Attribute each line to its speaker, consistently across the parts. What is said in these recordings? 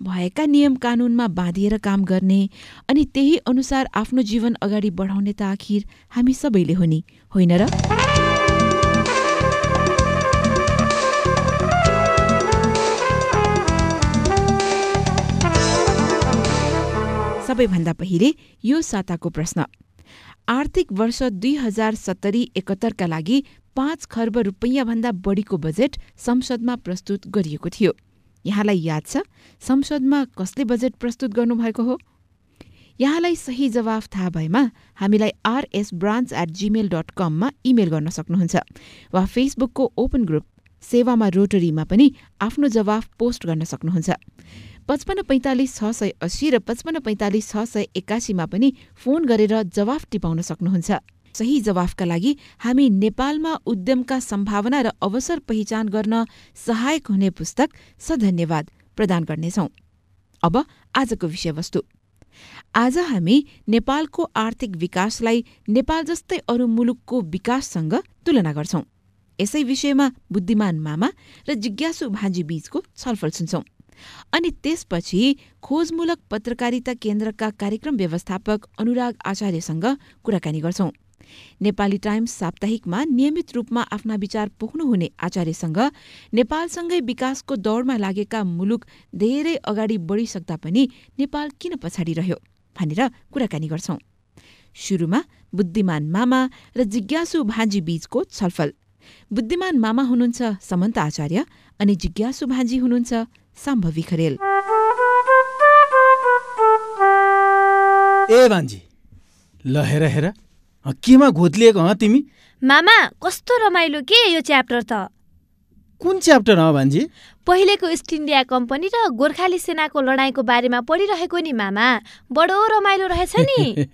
Speaker 1: भएका नियम कानूनमा बाँधिएर काम गर्ने अनि त्यही अनुसार आफ्नो जीवन अगाडि बढाउने त आखिर हामी सबैले हो नि होइन र? सबैभन्दा पहिले यो साताको प्रश्न। आर्थिक वर्ष दुई हजार सत्तरी एकहत्तरका लागि पाँच खर्ब रुपैयाँभन्दा बढीको बजेट संसदमा प्रस्तुत गरिएको थियो। यहाँलाई याद छ? संसदमा कसले बजेट प्रस्तुत गर्नुभएको हो? यहाँलाई सही जवाफ थाहा भएमा हामीलाई RS branch at Gmail dot कममा इमेल गर्न सक्नुहुन्छ। वा फेसबुकको ओपन ग्रुप सेवामा रोटरीमा पनि आफ्नो जवाफ पोस्ट गर्न सक्नुहुन्छ। पचपन्न पैँतालिस छ सय अस्सी र पचपन्न पैँतालिस छ सय एकासीमा पनि फोन गरेर जवाफ टिपाउन सक्नुहुन्छ। सही जवाफका लागि हामी नेपालमा उद्यमका सम्भावना र अवसर पहिचान गर्न सहायक हुने पुस्तक सधन्यवाद प्रदान गर्नेछौ। अब आजको विषयवस्तु। आज हामी नेपालको आर्थिक विकासलाई नेपाल जस्तै अरू मुलुकको विकाससँग तुलना गर्छौं। यसै विषयमा बुद्धिमान मामा र जिज्ञासु भाँजी बीचको छलफल सुन्छौं। अनि त्यसपछि खोजमूलक पत्रकारिता केन्द्रका कार्यक्रम व्यवस्थापक अनुराग आचार्यसँग कुराकानी गर्छौं। नेपाली टाइम्स साप्ताहिकमा नियमित रूपमा आफ्ना विचार पोख्नुहुने आचार्यसँग नेपालसँगै विकासको दौडमा लागेका मुलुक धेरै अगाडि बढिसक्दा पनि नेपाल किन पछाडि रह्यो भनेर कुराकानी गर्छौं। सुरुमा बुद्धिमान मामा र जिज्ञासु भाँजी बीचको छलफल। बुद्धिमान मामा हुनुहुन्छ समन्त आचार्य अनि जिज्ञासु भाँजी हुनुहुन्छ साम्भवी खरेल
Speaker 2: ए भान्जी ल हेर हेर। केमा घोत्लिएको हँ तिमी?
Speaker 3: मामा कस्तो रमाइलो के यो च्याप्टर त?
Speaker 2: कुन च्याप्टर हो भान्जी?
Speaker 3: पहिलेको इस्ट इन्डिया कम्पनी र गोर्खाली सेनाको लडाईँको बारेमा पढिरहेको नि मामा। बडो रमाइलो रहेछ नि।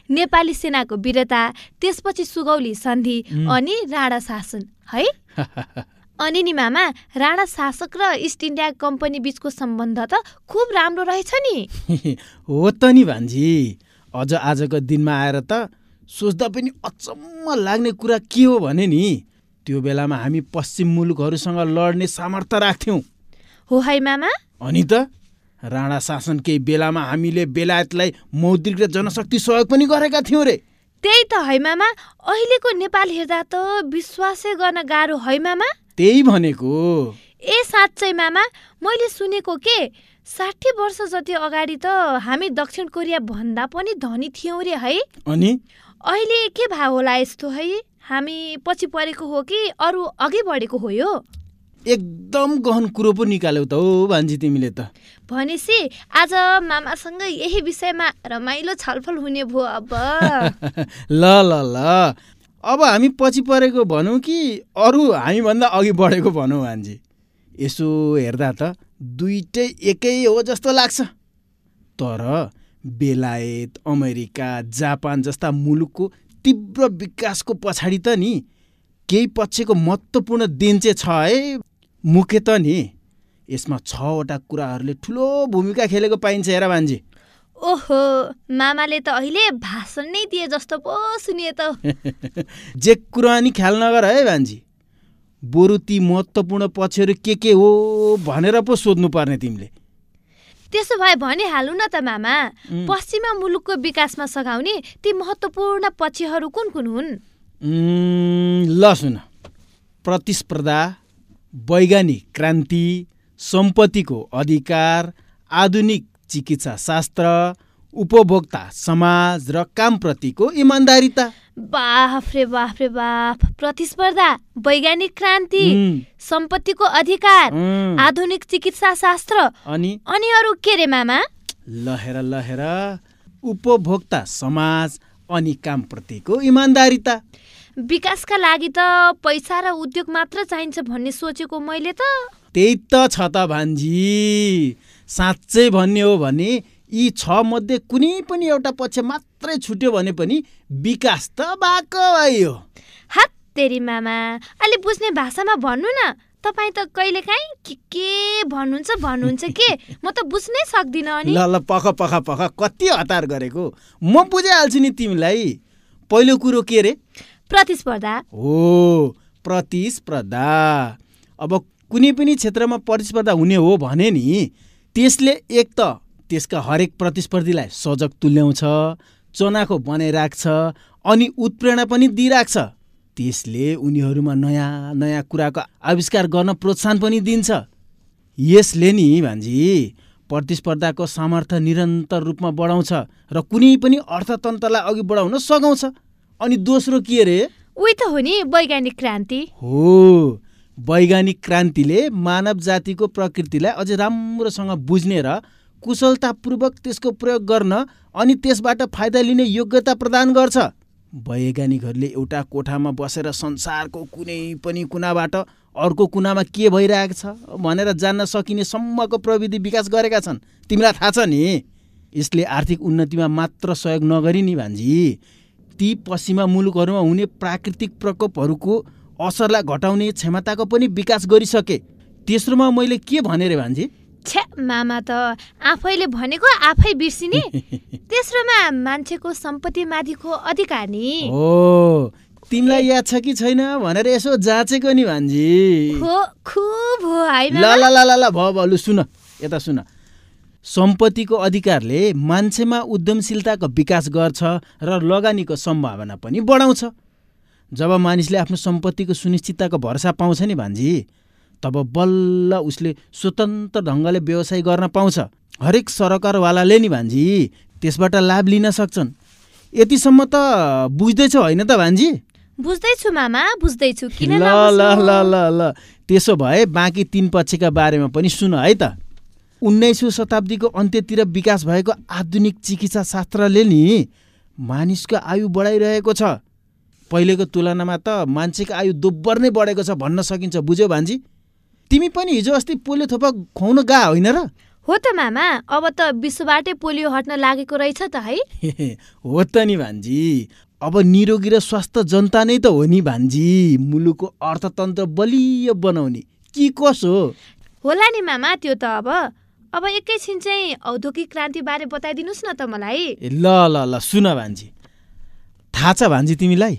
Speaker 3: नेपाली सेनाको वीरता त्यसपछि सुगौली सन्धि अनि राणा शासन है? अनि नि मामा राणा शासक र इस्ट इन्डिया कम्पनी बीचको सम्बन्ध त खुब राम्रो रहेछ नि।
Speaker 2: हो त नि भान्जी। अझ आजको दिनमा आएर त सोच्दा पनि अचम्म लाग्ने कुरा के हो भने नि त्यो बेलामा हामी पश्चिम मुलुकहरूसँग लड्ने सामर्थ्य राख्थ्यौँ।
Speaker 3: हो है मामा?
Speaker 2: अनि त? राणा शासन केही बेलामा हामीले बेलायतलाई मौद्रिक र जनशक्ति सहयोग पनि गरेका थियौँ रे।
Speaker 3: त्यही त है मामा अहिलेको नेपाल हेर्दा त विश्वासै गर्न गाह्रो है मामा।
Speaker 2: त्यही भनेको।
Speaker 3: ए साँच्चै मामा मैले सुनेको के साठी वर्ष जति अगाडि त हामी दक्षिण कोरिया भन्दा पनि धनी थियौँ रे है
Speaker 2: अनि?
Speaker 3: अहिले के भाव होला यस्तो है? हामी पछि परेको हो कि अरू अघि बढेको हो यो?
Speaker 2: एकदम गहन कुरो पो निकाल्यौ त हो भान्जी तिमीले त।
Speaker 3: भनेपछि आज मामासँग यही विषयमा रमाइलो छलफल हुने भयो अब।
Speaker 2: ल ल ल। अब हामी पछि परेको भनौँ कि अरू हामीभन्दा अघि बढेको भनौँ भान्जी। यसो हेर्दा त दुइटै एकै हो जस्तो लाग्छ। तर बेलायत अमेरिका जापान जस्ता मुलुकको तीव्र विकासको पछाडि त नि। केही पक्षको महत्त्वपूर्ण देन चाहिँ छ है मुख्य त नि। यसमा छवटा कुराहरूले ठुलो भूमिका खेलेको पाइन्छ हेर भान्जी।
Speaker 3: ओहो मामाले त अहिले भाषण नै दिए जस्तो पो सुनिए त।
Speaker 2: जे कुरा नि ख्याल नगर है भान्जी। बरु ती महत्त्वपूर्ण पक्षहरू के के हो भनेर पो सोध्नु पर्ने तिमीले।
Speaker 3: त्यसो भए भनिहाल्नु न त मामा पश्चिमा मुलुकको विकासमा सघाउने ती महत्त्वपूर्ण पक्षहरू कुन कुन हुन्?
Speaker 2: ल सुन। प्रतिस्पर्धा वैज्ञानिक क्रान्ति सम्पत्तिको अधिकार आधुनिक चिकित्सा शास्त्र उपभोक्ता समाज र कामप्रतिको इमान्दारिता।
Speaker 3: बाफ रे बाफ। रे बाफ प्रतिस्पर्धा वैज्ञानिक क्रान्ति सम्पत्तिको अधिकार आधुनिक चिकित्सा शास्त्र
Speaker 2: अनि?
Speaker 3: अनि अरू के रे मामा?
Speaker 2: लहेर लहेर। उपभोक्ता समाज अनि कामप्रतिको इमान्दारिता।
Speaker 3: विकासका लागि त पैसा र उद्योग मात्र चाहिन्छ भन्ने सोचेको मैले त।
Speaker 2: त्यही त छ त भान्जी। साँच्चै भन्ने हो भने यी छ मध्ये कुनै पनि एउटा पक्ष मात्रै छुट्यो भने पनि विकास त भएको भयो।
Speaker 3: हात तेरी मामा अलि बुझ्ने भाषामा भन्नु न। तपाईँ त कहिलेकाहीँ के के भन्नुहुन्छ भन्नुहुन्छ के? म त बुझ्नै सक्दिनँ अनि।
Speaker 2: ल ल पख पख पख कति हतार गरेको? म बुझाइहाल्छु नि तिमीलाई। पहिलो कुरो के रे?
Speaker 3: प्रतिस्पर्धा।
Speaker 2: हो प्रतिस्पर्धा। अब कुनै पनि क्षेत्रमा प्रतिस्पर्धा हुने हो भने नि त्यसले एक त त्यसका हरेक प्रतिस्पर्धीलाई सजग तुल्याउँछ चनाखो बनाइराख्छ अनि उत्प्रेरणा पनि दिइराख्छ। त्यसले उनीहरूमा नयाँ नयाँ कुराको आविष्कार गर्न प्रोत्साहन पनि दिन्छ। यसले नि भान्जी प्रतिस्पर्धाको सामर्थ्य निरन्तर रूपमा बढाउँछ र कुनै पनि अर्थतन्त्रलाई अघि बढाउन सघाउँछ। अनि दोस्रो के अरे?
Speaker 3: उही त हो नि वैज्ञानिक क्रान्ति।
Speaker 2: हो वैज्ञानिक क्रान्तिले मानव जातिको प्रकृतिलाई अझै राम्रोसँग बुझ्ने र कुशलतापूर्वक त्यसको प्रयोग गर्न अनि त्यसबाट फाइदा लिने योग्यता प्रदान गर्छ। वैज्ञानिकहरूले एउटा कोठामा बसेर संसारको कुनै पनि कुनाबाट अर्को कुनामा के भइरहेको छ भनेर जान्न सकिने सम्मको प्रविधि विकास गरेका छन्। तिमीलाई थाहा छ नि? यसले आर्थिक उन्नतिमा मात्र सहयोग नगरी नि भान्जी। ती पश्चिमा मुलुकहरूमा हुने प्राकृतिक प्रकोपहरूको असरलाई घटाउने क्षमताको पनि विकास गरिसके। तेस्रोमा मैले के भने रे भान्जी?
Speaker 3: छ्या मामा त आफैले भनेको आफै बिर्सिने। तेस्रोमा मान्छेको सम्पत्ति माथिको अधिकार नि।
Speaker 2: हो तिमीलाई याद छ कि छैन भनेर यसो जाँचेको नि भान्जी।
Speaker 3: हो खुब हो है
Speaker 2: ल ल ल ल ल भयो भयो लु सुन यता सुन। सम्पत्तिको अधिकारले मान्छेमा उद्यमशीलताको विकास गर्छ र लगानीको सम्भावना पनि बढाउँछ। जब मानिसले आफ्नो सम्पत्तिको सुनिश्चितताको भरोसा पाउँछ नि भान्जी तब बल्ल उसले स्वतन्त्र ढङ्गले व्यवसाय गर्न पाउँछ। हरेक सरकारवालाले नि भान्जी त्यसबाट लाभ लिन सक्छन्। यतिसम्म त बुझ्दैछौ होइन त भान्जी?
Speaker 3: बुझ्दैछु मामा बुझ्दैछु। किन
Speaker 2: ल ल? ल ल ल। त्यसो भए बाँकी तिन पक्षका बारेमा पनि सुन है त। उन्नाइसौँ शताब्दीको अन्त्यतिर विकास भएको आधुनिक चिकित्सा शास्त्रले नि मानिसको आयु बढाइरहेको छ। पहिलेको तुलनामा त मान्छेको आयु दोब्बर नै बढेको छ भन्न सकिन्छ बुझ्यौ भान्जी? तिमी पनि हिजो अस्ति पोलियो थोपा खुवाउन गा होइन र?
Speaker 3: हो त मामा अब त विश्वबाटै पोलियो हट्न लागेको रहेछ त है।
Speaker 2: हो त नि भान्जी। अब निरोगी र स्वस्थ जनता नै त हो नि भान्जी। मुलुकको अर्थतन्त्र बलियो बनाउने। कि कसो?
Speaker 3: होला नि मामा त्यो त अब। अब एकैछिन चाहिँ औद्योगिक क्रान्तिबारे बताइदिनुहोस् न त मलाई।
Speaker 2: ल ल ल सुन भान्जी। थाहा छ भान्जी तिमीलाई?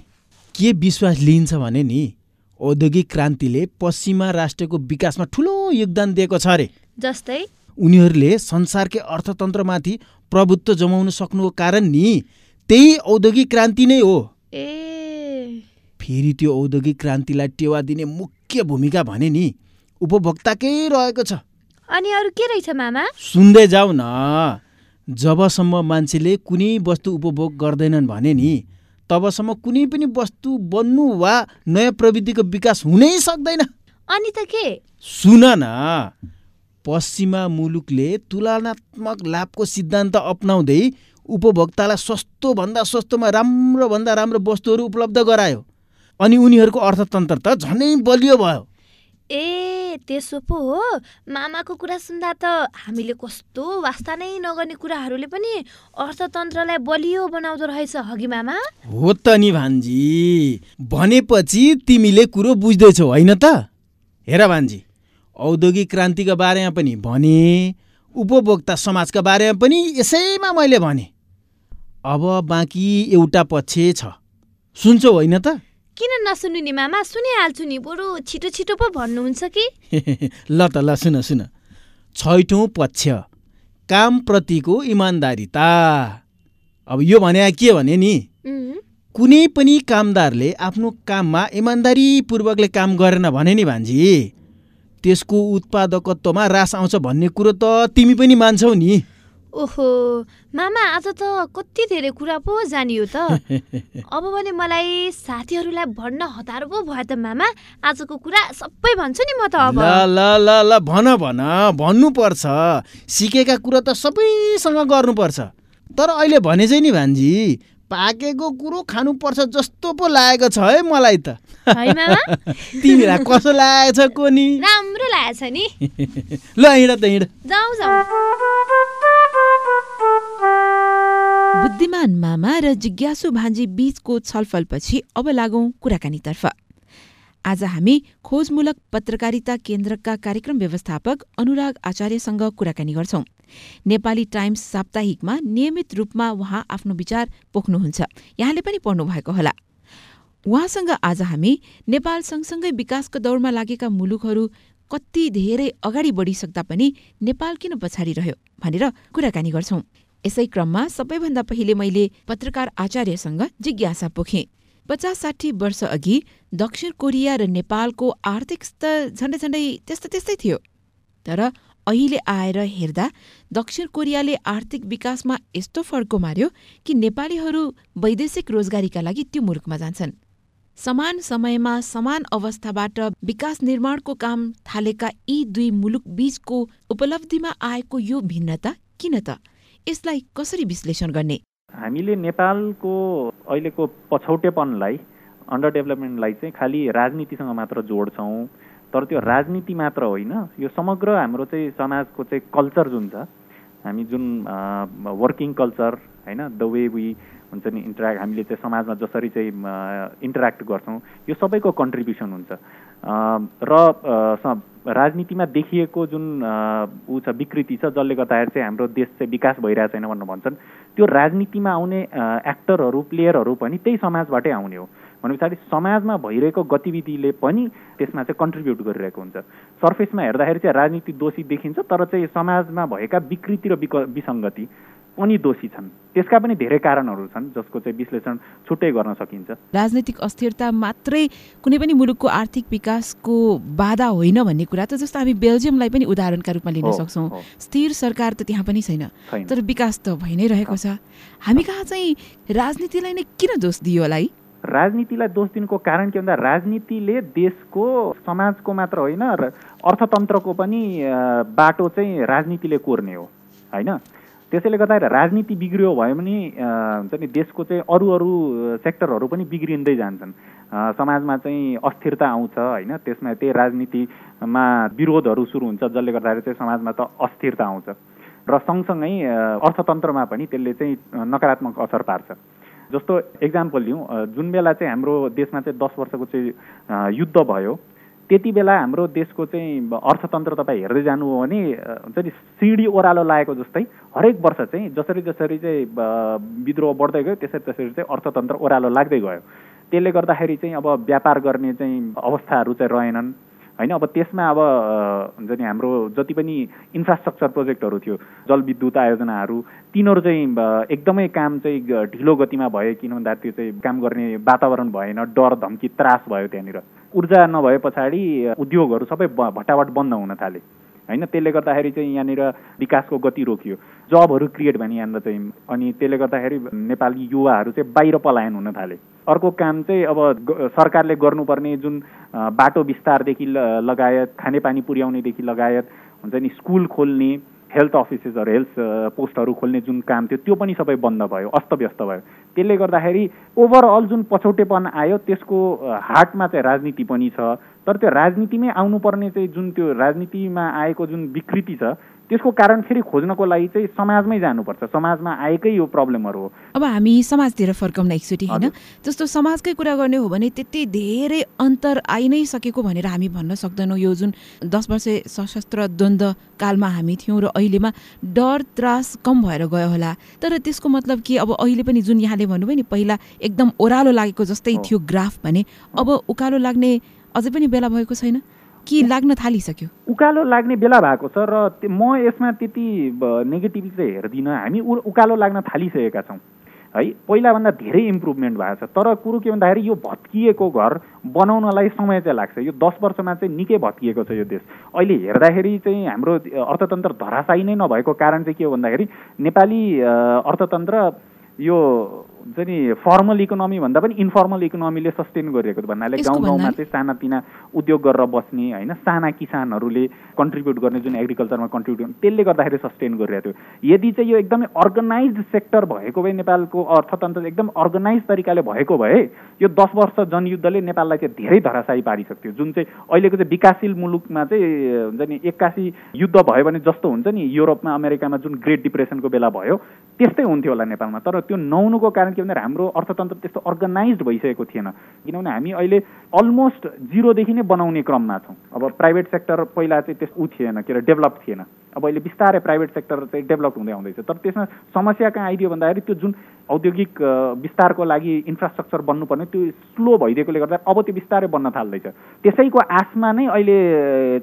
Speaker 2: के विश्वास लिइन्छ भने नि? औद्योगिक क्रान्तिले पश्चिमा राष्ट्रको विकासमा ठुलो योगदान दिएको छ अरे।
Speaker 3: जस्तै?
Speaker 2: उनीहरूले संसारकै अर्थतन्त्रमाथि प्रभुत्व जमाउन सक्नुको कारण नि त्यही औद्योगिक क्रान्ति नै हो।
Speaker 3: ए।
Speaker 2: फेरि त्यो औद्योगिक क्रान्तिलाई टेवा दिने मुख्य भूमिका भने नि उपभोक्ताकै रहेको छ।
Speaker 3: अनि अरू के रहेछ मामा?
Speaker 2: सुन्दै जाऊ न। जबसम्म मान्छेले कुनै वस्तु उपभोग गर्दैनन् भने नि तबसम्म कुनै पनि वस्तु बन्नु वा नयाँ प्रविधिको विकास हुनै सक्दैन।
Speaker 3: अनि त के?
Speaker 2: सुन न। पश्चिमा मुलुकले तुलनात्मक लाभको सिद्धान्त अपनाउँदै उपभोक्तालाई सस्तोभन्दा सस्तोमा राम्रोभन्दा राम्रो वस्तुहरू उपलब्ध गरायो। अनि उनीहरूको अर्थतन्त्र त झनै बलियो भयो।
Speaker 3: ए त्यसो पो हो। मामाको कुरा सुन्दा त हामीले कस्तो वास्ता नै नगर्ने कुराहरूले पनि अर्थतन्त्रलाई बलियो बनाउँदो रहेछ हगि मामा।
Speaker 2: हो त नि भान्जी भनेपछि तिमीले कुरो बुझ्दैछौ होइन त? हेर भान्जी औद्योगिक क्रान्तिको बारेमा पनि भने उपभोक्ता समाजका बारेमा पनि यसैमा मैले भने। अब बाँकी एउटा पक्ष छ। सुन्छौ होइन त?
Speaker 3: किन नसुन्नु नि मामा? सुनिहाल्छु नि। बरु छिटो छिटो पो भन्नुहुन्छ कि?
Speaker 2: ल त ल सुन सुन। छैठौँ पक्ष। कामप्रतिको इमान्दारिता। अब यो भने के भने नि? कुनै पनि कामदारले आफ्नो काममा इमान्दारीपूर्वकले काम गरेन भने नि भान्जी त्यसको उत्पादकत्वमा रास आउँछ भन्ने कुरो त तिमी पनि मान्छौ नि।
Speaker 3: ओहो मामा आज त कति धेरै कुरा पो जानियो त। अब भने मलाई साथीहरूलाई भन्न हतार पो भयो त मामा। आजको कुरा सबै भन्छु नि म त अब।
Speaker 2: ल ल ल ल भन भन भन्नुपर्छ। सिकेका कुरा त सबैसँग गर्नुपर्छ। तर अहिले भने चाहिँ नि भान्जी पाकेको कुरो खानुपर्छ जस्तो पो लागेको छ है मलाई त। तिमीलाई कसो लागेको छ कोनी?
Speaker 3: राम्रो लागेछ नि।
Speaker 2: ल हिँड त हिँड।
Speaker 3: जाउँ जाउँ
Speaker 1: बुद्धिमान मामा र जिज्ञासु भान्जी बीचको छलफलपछि अब लागौं कुराकानीतर्फ। आज हामी खोजमूलक पत्रकारिता केन्द्रका कार्यक्रम व्यवस्थापक अनुराग आचार्यसँग कुराकानी गर्छौं। नेपाली टाइम्स साप्ताहिकमा नियमित रूपमा उहाँ आफ्नो विचार पोख्नुहुन्छ। यहाँले पनि पढ्नु भएको होला। उहाँसँग आज हामी नेपाल सँगसँगै विकासको दौडमा लागेका मुलुकहरू कति धेरै अगाडि बढिसक्दा पनि नेपाल किन पछाडि रह्यो भनेर कुराकानी गर्छौं। यसै क्रममा सबैभन्दा पहिले मैले पत्रकार आचार्यसँग जिज्ञासा पोखेँ। पचास साठी वर्ष अघि दक्षिण कोरिया र नेपालको आर्थिक स्तर झन्डै झन्डै त्यस्तै त्यस्तै थियो। तर अहिले आएर हेर्दा दक्षिण कोरियाले आर्थिक विकासमा यस्तो फड्को मार्यो कि नेपालीहरू वैदेशिक रोजगारीका लागि त्यो मुलुकमा जान्छन्। समान समयमा समान अवस्थाबाट विकास निर्माणको काम थालेका यी दुई मुलुक बीचको उपलब्धिमा आएको यो भिन्नता किन त? यसलाई कसरी विश्लेषण गर्ने?
Speaker 4: हामीले नेपालको अहिलेको पछौटेपनलाई अन्डर डेभलपमेन्टलाई चाहिँ खालि राजनीतिसँग मात्र जोड्छौँ। तर त्यो राजनीति मात्र होइन यो समग्र हाम्रो चाहिँ समाजको चाहिँ कल्चर जुन छ हामी जुन वर्किङ कल्चर होइन द वे वी हुन्छ नि इन्टरेक्ट हामीले चाहिँ समाजमा जसरी चाहिँ इन्टरेक्ट गर्छौँ यो सबैको कन्ट्रिब्युसन हुन्छ। र राजनीतिमा देखिएको जुन ऊ छ विकृति छ जसले गर्दाखेरि चाहिँ हाम्रो देश चाहिँ विकास भइरहेको छैन भनेर भन्छन् त्यो राजनीतिमा आउने एक्टरहरू प्लेयरहरू पनि त्यही समाजबाटै आउने हो। भने पछाडि समाजमा भइरहेको गतिविधिले पनि त्यसमा चाहिँ कन्ट्रिब्युट गरिरहेको हुन्छ। सर्फेसमा हेर्दाखेरि चाहिँ राजनीति दोषी देखिन्छ तर चाहिँ समाजमा भएका विकृति र विसङ्गति पनि दोषी छन्। त्यसका पनि धेरै कारणहरू छन् जसको चाहिँ विश्लेषण छुट्टै गर्न सकिन्छ।
Speaker 1: राजनैतिक अस्थिरता मात्रै कुनै पनि मुलुकको आर्थिक विकासको बाधा होइन भन्ने कुरा त जस्तो हामी बेल्जियमलाई पनि उदाहरणका रूपमा लिन सक्छौँ। स्थिर सरकार त त्यहाँ पनि छैन। तर विकास त भइ नै रहेको छ। हामी कहाँ चाहिँ राजनीतिलाई नै किन दोष दियो होला है?
Speaker 4: राजनीतिलाई दोष दिनुको कारण के भन्दा राजनीतिले देशको समाजको मात्र होइन अर्थतन्त्रको पनि बाटो चाहिँ राजनीतिले कोर्ने हो होइन? त्यसैले गर्दाखेरि राजनीति बिग्रियो भयो भने हुन्छ नि देशको चाहिँ अरू अरू सेक्टरहरू पनि बिग्रिँदै जान्छन्। समाजमा चाहिँ अस्थिरता आउँछ होइन? त्यसमा त्यही राजनीतिमा विरोधहरू सुरु हुन्छ जसले गर्दाखेरि चाहिँ समाजमा त अस्थिरता आउँछ। र सँगसँगै अर्थतन्त्रमा पनि त्यसले चाहिँ नकारात्मक असर पार्छ। जस्तो इक्जाम्पल लिउँ जुन बेला चाहिँ हाम्रो देशमा चाहिँ दस वर्षको चाहिँ युद्ध भयो त्यति बेला हाम्रो देशको चाहिँ अर्थतन्त्र तपाईँ हेर्दै जानु हो भने हुन्छ नि सिँढी ओह्रालो लागेको जस्तै हरेक वर्ष चाहिँ जसरी जसरी चाहिँ विद्रोह बढ्दै गयो त्यसरी त्यसरी चाहिँ अर्थतन्त्र ओह्रालो लाग्दै गयो। त्यसले गर्दाखेरि चाहिँ अब व्यापार गर्ने चाहिँ अवस्थाहरू चाहिँ रहेनन्। होइन अब त्यसमा अब हुन्छ नि हाम्रो जति पनि इन्फ्रास्ट्रक्चर प्रोजेक्टहरू थियो जलविद्युत आयोजनाहरू तिनीहरू चाहिँ एकदमै काम चाहिँ ढिलो गतिमा भयो किन भन्दा त्यो चाहिँ काम गर्ने वातावरण भएन डर धम्की त्रास भयो त्यहाँनिर। ऊर्जा नभए पछाडि उद्योगहरू सबै भटाभट बन्द हुन थाले। होइन? त्यसले गर्दाखेरि चाहिँ यहाँनिर विकासको गति रोकियो। जबहरू क्रिएट भने यहाँनिर चाहिँ। अनि त्यसले गर्दाखेरि नेपाली युवाहरू चाहिँ बाहिर पलायन हुन थाले। अर्को काम चाहिँ अब सरकारले गर्नुपर्ने जुन बाटो विस्तारदेखि लगायत खानेपानी पुर्याउनेदेखि लगायत हुन्छ नि स्कुल खोल्ने हेल्थ अफिसेसहरू हेल्थ पोस्टहरू खोल्ने जुन काम थियो त्यो पनि सबै बन्द भयो अस्तव्यस्त भयो। त्यसले गर्दाखेरि ओभरअल जुन पछौटेपन आयो त्यसको हार्टमा चाहिँ राजनीति पनि छ। तर त्यो राजनीतिमै आउनुपर्ने चाहिँ जुन त्यो राजनीतिमा आएको जुन विकृति छ त्यसको कारण फेरि खोज्नको लागि चाहिँ समाजमै जानुपर्छ। समाजमा आएकै यो प्रब्लमहरू हो।
Speaker 1: अब हामी समाजतिर फर्काउन एकचोटि होइन जस्तो समाजकै कुरा गर्ने हो भने त्यति धेरै अन्तर आइ नै सकेको भनेर हामी भन्न सक्दैनौँ। यो जुन दस वर्ष सशस्त्र द्वन्द्व कालमा हामी थियौँ र अहिलेमा डर त्रास कम भएर गयो होला। तर त्यसको मतलब कि अब अहिले पनि जुन यहाँले भन्नुभयो नि पहिला एकदम ओह्रालो लागेको जस्तै थियो ग्राफ भने अब उकालो लाग्ने अझै पनि बेला भएको छैन? कि लाग्न थालिसक्यो?
Speaker 4: उकालो लाग्ने बेला भएको छ र म यसमा त्यति नेगेटिभ चाहिँ हेर्दिनँ। हामी उकालो लाग्न थालिसकेका छौँ। है पहिलाभन्दा धेरै इम्प्रुभमेन्ट भएको छ। तर कुरो के भन्दाखेरि यो भत्किएको घर बनाउनलाई समय चाहिँ लाग्छ। यो दस वर्षमा चाहिँ निकै भत्किएको छ यो देश। अहिले हेर्दाखेरि चाहिँ हाम्रो अर्थतन्त्र धराशायी नै नभएको कारण चाहिँ के हो भन्दाखेरि नेपाली अर्थतन्त्र यो हुन्छ नि फर्मल इकोनोमी भन्दा पनि इन्फर्मल इकोनोमीले सस्टेन गरिरहेको भन्नाले गाउँ गाउँमा चाहिँ सानातिना उद्योग गरेर बस्ने होइन साना किसानहरूले कन्ट्रिब्युट गर्ने जुन एग्रिकल्चरमा कन्ट्रिब्युट गर्ने त्यसले गर्दाखेरि सस्टेन गरिरहेको थियो। यदि चाहिँ यो एकदमै अर्गनाइज सेक्टर भएको भए नेपालको अर्थतन्त्र एकदम अर्गनाइज तरिकाले भएको भए यो दस वर्ष जनयुद्धले नेपाललाई चाहिँ धेरै धराशायी पारिसक्थ्यो। जुन चाहिँ अहिलेको चाहिँ विकासशील मुलुकमा चाहिँ हुन्छ नि एक्कासी युद्ध भयो भने जस्तो हुन्छ नि युरोपमा अमेरिकामा जुन ग्रेट डिप्रेसनको बेला भयो त्यस्तै हुन्थ्यो होला नेपालमा। तर त्यो नहुनुको कारण के भन्दाखेरि हाम्रो अर्थतन्त्र त्यस्तो अर्गनाइज भइसकेको थिएन। किनभने हामी अहिले अलमोस्ट जिरोदेखि नै बनाउने क्रममा छौँ। अब प्राइभेट सेक्टर पहिला चाहिँ त्यस्तो ऊ थिएन के अरे डेभलप थिएन। अब अहिले बिस्तारै प्राइभेट सेक्टर चाहिँ डेभलप हुँदै आउँदैछ। तर त्यसमा समस्या कहाँ आइदियो भन्दाखेरि त्यो जुन औद्योगिक विस्तारको लागि इन्फ्रास्ट्रक्चर बन्नुपर्ने त्यो स्लो भइदिएकोले गर्दा अब त्यो बिस्तारै बन्न थाल्दैछ। त्यसैको आसमा नै अहिले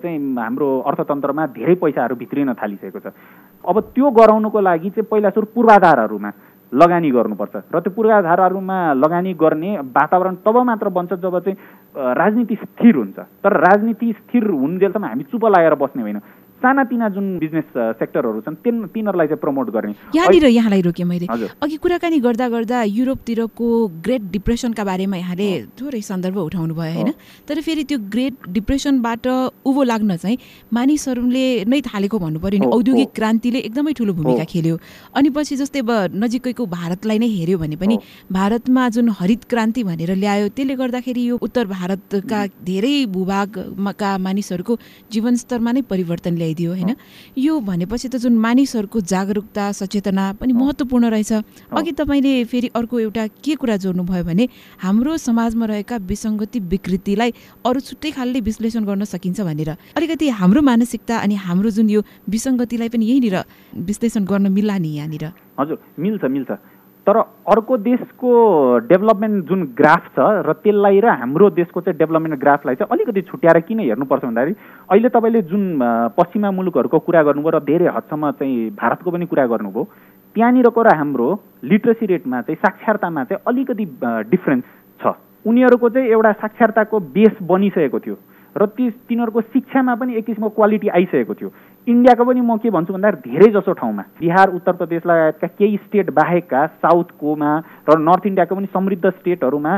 Speaker 4: चाहिँ हाम्रो अर्थतन्त्रमा धेरै पैसाहरू भित्रिन थालिसकेको छ। अब त्यो गराउनुको लागि चाहिँ पहिला सुरु पूर्वाधारहरूमा लगानी गर्नुपर्छ र त्यो पूर्वाधारहरूमा लगानी गर्ने वातावरण तब मात्र बन्छ जब चाहिँ राजनीति स्थिर हुन्छ। तर राजनीति स्थिर हुन्जेलसम्म हामी चुप लागेर बस्ने होइन। सानातिना जुन बिजनेस सेक्टरहरू छन् तिन तिनीहरूलाई चाहिँ प्रमोट गर्ने।
Speaker 1: यहाँनिर यहाँलाई रोकेँ मैले। अघि कुराकानी गर्दा गर्दा युरोपतिरको ग्रेट डिप्रेसनका बारेमा यहाँले थोरै सन्दर्भ उठाउनु भयो होइन? तर फेरि त्यो ग्रेट डिप्रेसनबाट उभो लाग्न चाहिँ मानिसहरूले नै थालेको भन्नु पऱ्यो नि औद्योगिक क्रान्तिले एकदमै ठुलो भूमिका खेल्यो। अनि पछि जस्तै अब नजिकैको भारतलाई नै हेऱ्यो भने पनि भारतमा जुन हरित क्रान्ति भनेर ल्यायो त्यसले गर्दाखेरि यो उत्तर भारतका धेरै भूभागका मानिसहरूको जीवनस्तरमा नै परिवर्तन ल्यायो ल्याइदियो होइन? यो भनेपछि त जुन मानिसहरूको जागरुकता सचेतना पनि महत्त्वपूर्ण रहेछ। अघि तपाईँले फेरि अर्को एउटा के कुरा जोड्नुभयो भने हाम्रो समाजमा रहेका विसङ्गति विकृतिलाई अरू छुट्टै खालले विश्लेषण गर्न सकिन्छ भनेर। अलिकति हाम्रो मानसिकता अनि हाम्रो जुन यो विसङ्गतिलाई पनि यहीँनिर विश्लेषण गर्न मिल्ला नि यहाँनिर।
Speaker 4: हजुर मिल्छ मिल्छ। तर अर्को देशको डेभलपमेन्ट जुन ग्राफ छ र त्यसलाई र हाम्रो देशको चाहिँ डेभलपमेन्ट ग्राफलाई चाहिँ अलिकति छुट्याएर किन हेर्नुपर्छ भन्दाखेरि अहिले तपाईँले जुन पश्चिमा मुलुकहरूको कुरा गर्नुभयो र धेरै हदसम्म चाहिँ भारतको पनि कुरा गर्नुभयो त्यहाँनिरको र हाम्रो लिट्रेसी रेटमा चाहिँ साक्षरतामा चाहिँ अलिकति डिफ्रेन्स छ। उनीहरूको चाहिँ एउटा साक्षरताको बेस बनिसकेको थियो। र ती तिनीहरूको शिक्षामा पनि एक किसिमको क्वालिटी आइसकेको थियो। इन्डियाको पनि म के भन्छु भन्दाखेरि धेरै जसो ठाउँमा। बिहार उत्तर प्रदेश लगायतका केही स्टेट बाहेकका साउथकोमा र नर्थ इन्डियाको पनि समृद्ध स्टेटहरूमा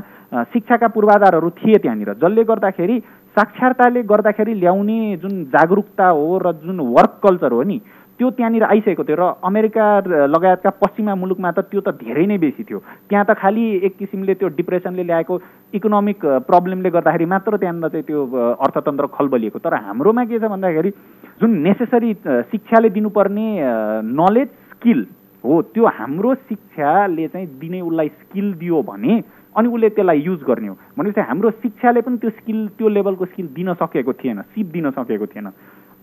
Speaker 4: शिक्षाका पूर्वाधारहरू थिए त्यहाँनिर। जसले गर्दाखेरि साक्षरताले गर्दाखेरि ल्याउने जुन जागरुकता हो र जुन वर्क कल्चर हो नि त्यो त्यहाँनिर आइसकेको थियो र अमेरिका लगायतका पश्चिमा मुलुकमा त त्यो त धेरै नै बेसी थियो। त्यहाँ त खालि एक किसिमले त्यो डिप्रेसनले ल्याएको इकोनोमिक प्रब्लमले गर्दाखेरि मात्र त्यहाँनिर चाहिँ त्यो अर्थतन्त्र खलबलिएको। तर हाम्रोमा के छ भन्दाखेरि जुन नेसेसरी शिक्षाले दिनुपर्ने नलेज स्किल हो त्यो हाम्रो शिक्षाले चाहिँ दिने उसलाई स्किल दियो भने अनि उसले त्यसलाई युज गर्ने हो। भनेपछि हाम्रो शिक्षाले पनि त्यो स्किल त्यो लेभलको स्किल दिन सकेको थिएन सिप दिन सकेको थिएन।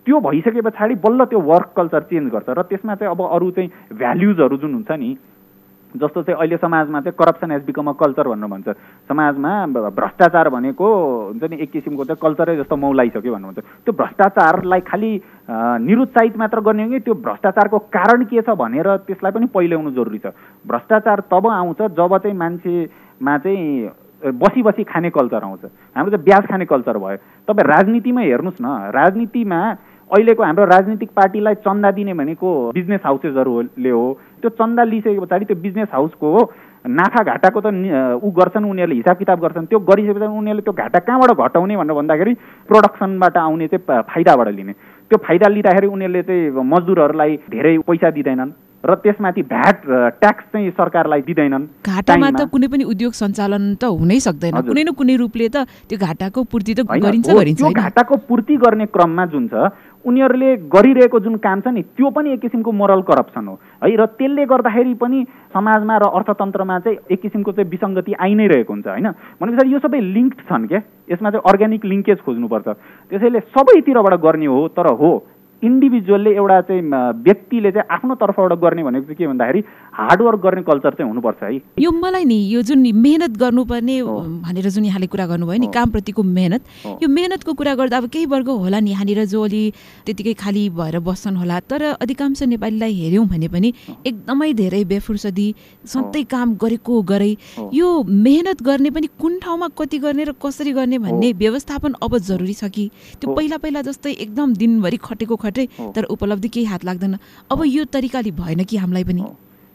Speaker 4: त्यो भइसके पछाडि बल्ल त्यो वर्क कल्चर चेन्ज गर्छ र त्यसमा चाहिँ अब अरू चाहिँ भ्याल्युजहरू जुन हुन्छ नि जस्तो चाहिँ अहिले समाजमा चाहिँ corruption has become a culture भन्नु भन्छ। समाजमा भ्रष्टाचार भनेको हुन्छ नि एक किसिमको चाहिँ कल्चरै जस्तो मौलाइसक्यो भन्नुहुन्छ त्यो भ्रष्टाचारलाई खालि निरुत्साहित मात्र गर्ने हो कि त्यो भ्रष्टाचारको कारण के छ भनेर त्यसलाई पनि पहिल्याउनु जरुरी छ। भ्रष्टाचार तब आउँछ जब चाहिँ मान्छेमा चाहिँ बसी बसी खाने कल्चर आउँछ। हाम्रो चाहिँ ब्याज खाने कल्चर भयो। तपाईँ राजनीतिमा हेर्नुहोस् न राजनीतिमा अहिलेको हाम्रो राजनीतिक पार्टीलाई चन्दा दिने भनेको बिजनेस हाउसेसहरूले हो। त्यो चन्दा लिइसके पछाडि त्यो बिजनेस हाउसको हो नाफा घाटाको त ऊ गर्छन् उनीहरूले हिसाब किताब गर्छन्। त्यो गरिसकेपछि उनीहरूले त्यो घाटा कहाँबाट घटाउने भनेर भन्दाखेरि प्रोडक्सनबाट आउने चाहिँ फाइदाबाट लिने। त्यो फाइदा लिँदाखेरि उनीहरूले चाहिँ मजदुरहरूलाई धेरै पैसा दिँदैनन् र त्यसमाथि भ्याट ट्याक्स चाहिँ सरकारलाई दिँदैनन्
Speaker 1: घाटामा त कुनै पनि उद्योग सञ्चालन त हुनै सक्दैन। कुनै न कुनै रूपले त त्यो घाटाको पूर्ति त गरिन्छ गरिन्छ
Speaker 4: घाटाको पूर्ति गर्ने क्रममा जुन छ उनीहरूले गरिरहेको जुन काम छ नि त्यो पनि एक किसिमको मोरल करप्सन हो। है र त्यसले गर्दाखेरि पनि समाजमा र अर्थतन्त्रमा चाहिँ एक किसिमको चाहिँ विसङ्गति आइ नै रहेको हुन्छ होइन? भनेपछि यो सबै लिङ्क्ड छन् क्या। यसमा चाहिँ अर्ग्यानिक लिङ्केज खोज्नुपर्छ। त्यसैले सबैतिरबाट गर्ने हो तर हो। इन्डिभिजुअलले एउटा चाहिँ व्यक्तिले चाहिँ आफ्नो तर्फबाट गर्ने भनेको चाहिँ के भन्दाखेरि हार्डवर्क गर्ने कल्चर चाहिँ हुनुपर्छ है।
Speaker 1: यो मलाई नि यो जुन मेहनत गर्नुपर्ने भनेर जुन यहाँले कुरा गर्नुभयो नि कामप्रतिको मेहनत यो मेहनतको कुरा गर्दा अब केही वर्ग होला नि यहाँनिर जो अलि त्यतिकै खाली भएर बस्छन् होला तर अधिकांश नेपालीलाई हेऱ्यौँ भने पनि एकदमै धेरै बेफुर्सदी सधैँ काम गरेको गरे यो मेहनत गर्ने पनि कुन ठाउँमा कति गर्ने र कसरी गर्ने भन्ने व्यवस्थापन अब जरुरी छ कि? त्यो पहिला पहिला जस्तै एकदम दिनभरि खटेको खटे तर उपलब्धि केही हात लाग्दैन। अब यो तरिकाले भएन कि हामीलाई पनि।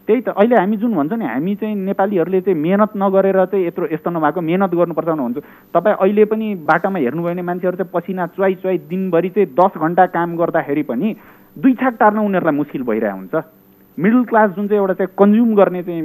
Speaker 4: त्यही त अहिले हामी जुन भन्छ नि हामी चाहिँ नेपालीहरूले चाहिँ मेहनत नगरेर चाहिँ यत्रो यस्तो नभएको मेहनत गर्नुपर्छ भनेर भन्छु तपाईँ अहिले पनि बाटोमा हेर्नुभयो भने मान्छेहरू चाहिँ पसिना चुवाइ चुवाइ दिनभरि चाहिँ दस घन्टा काम गर्दाखेरि पनि दुई छाक टार्न उनीहरूलाई मुस्किल भइरहेको हुन्छ। मिडल क्लास जुन चाहिँ एउटा चाहिँ कन्ज्युम गर्ने चाहिँ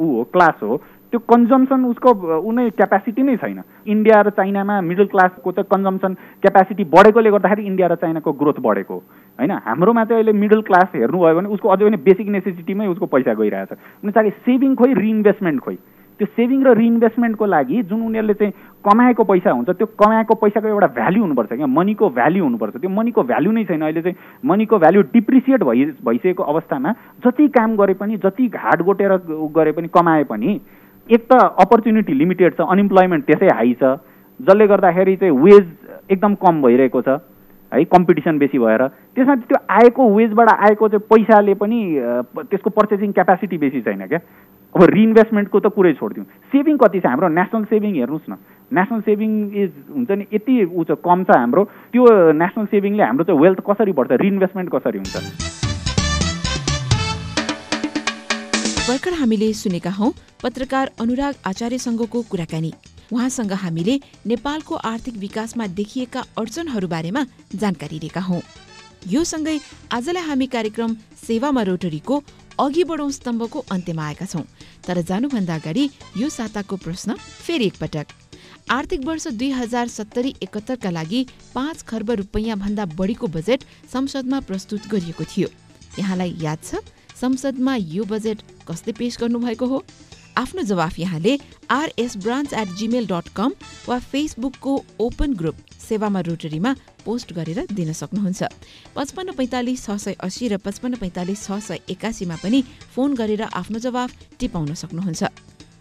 Speaker 4: ऊ हो क्लास हो त्यो कन्जम्सन उसको उनी क्यापेसिटी नै छैन। इन्डिया र चाइनामा मिडल क्लासको चाहिँ कन्जम्सन क्यापेसिटी बढेकोले गर्दाखेरि इन्डिया र चाइनाको ग्रोथ बढेको। होइन? हाम्रोमा चाहिँ अहिले मिडल क्लास हेर्नुभयो भने उसको अझै पनि बेसिक नेसेसिटीमै उसको पैसा गइरहेछ। उनी चाहिँ सेभिङ खोइ रिइन्भेस्टमेन्ट खोइ। त्यो सेभिङ र रिइन्भेस्टमेन्टको लागि जुन उनीहरूले चाहिँ कमाएको पैसा हुन्छ त्यो कमाएको पैसाको एउटा भ्याल्यु हुनुपर्छ क्या। मनीको भ्याल्यु हुनुपर्छ। त्यो मनीको भ्याल्यु नै छैन। अहिले चाहिँ मनीको भ्याल्यु डिप्रिसिएट भइ भइसकेको अवस्थामा जति काम गरे पनि जति घाट गोटेर गरे पनि कमाए पनि एक त अपर्च्युनिटी लिमिटेड छ अनइम्प्लोइमेन्ट त्यसै हाई छ जसले गर्दाखेरि चाहिँ वेज एकदम कम भइरहेको छ है कम्पिटिसन बेसी भएर। त्यसमा त्यो आएको वेजबाट आएको चाहिँ पैसाले पनि त्यसको पर्चेसिङ क्यापासिटी बेसी छैन क्या। अब रिइन्भेस्टमेन्टको त कुरै छोडिदिउँ। सेभिङ कति छ हाम्रो? नेसनल सेभिङ हेर्नुहोस् न। नेसनल सेभिङ इज हुन्छ नि यति ऊ छ कम छ हाम्रो। त्यो नेसनल सेभिङले हाम्रो चाहिँ वेल्थ कसरी बढ्छ? रिइन्भेस्टमेन्ट कसरी हुन्छ?
Speaker 1: भर्खर हामीले सुनेका हौ पत्रकार अनुराग आचार्यसँगको कुराकानी। उहाँसँग हामीले नेपालको आर्थिक विकासमा देखिएका अडचनहरू बारेमा जानकारी लिएका हौ। यो सँगै आजलाई हामी कार्यक्रम सेवामा रोटरीको अघि बढौँ स्तम्भको अन्त्यमा आएका छौँ। तर जानुभन्दा अगाडि यो साताको प्रश्न फेरि एकपटक। आर्थिक वर्ष दुई हजार सत्तरी एकहत्तरका लागि पाँच खर्ब रुपैयाँ भन्दा बढीको बजेट संसदमा प्रस्तुत गरिएको थियो। यहाँलाई याद छ? संसदमा यो बजेट कसले पेश गर्नुभएको हो? आफ्नो जवाफ यहाँले RS branch at Gmail dot com वा फेसबुकको ओपन ग्रुप सेवामा रोटरीमा पोस्ट गरेर दिन सक्नुहुन्छ। पचपन्न पैँतालिस छ सय अस्सी र पचपन्न पैँतालिस छ सय एकासीमा पनि फोन गरेर आफ्नो जवाफ टिपाउन सक्नुहुन्छ।